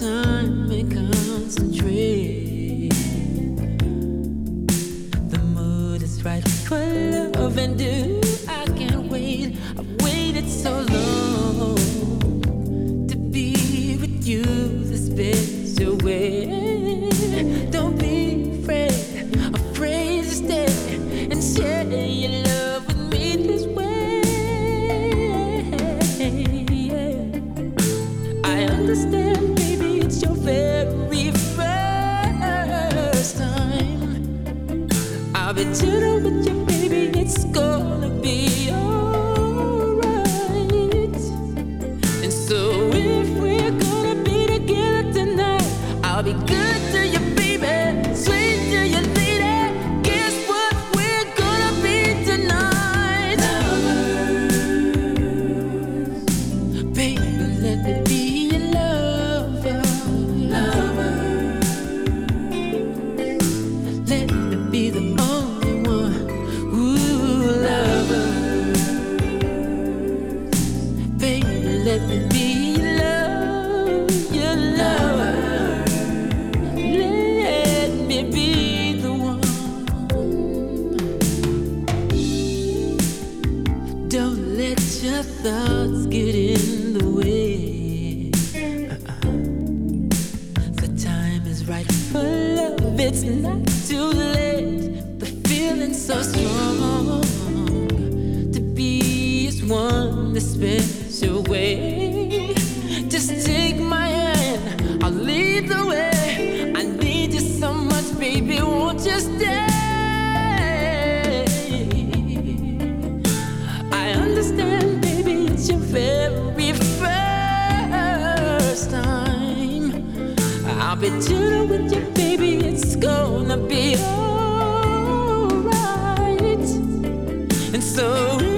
time and concentrate. The mood is right for love and do. I can't wait. I've waited so long to be with you this. I'll be gentle with you, baby, it's gonna be alright. And so if we're gonna be together tonight, I'll be good to you, baby, sweet to you, lady. Guess what we're gonna be tonight? Baby, let me be your lover. Let your thoughts get in the way. Uh-uh. The time is right for love. It's not too late. The feeling's so strong. To be is one the special be gentle with you, baby, it's gonna be alright. And so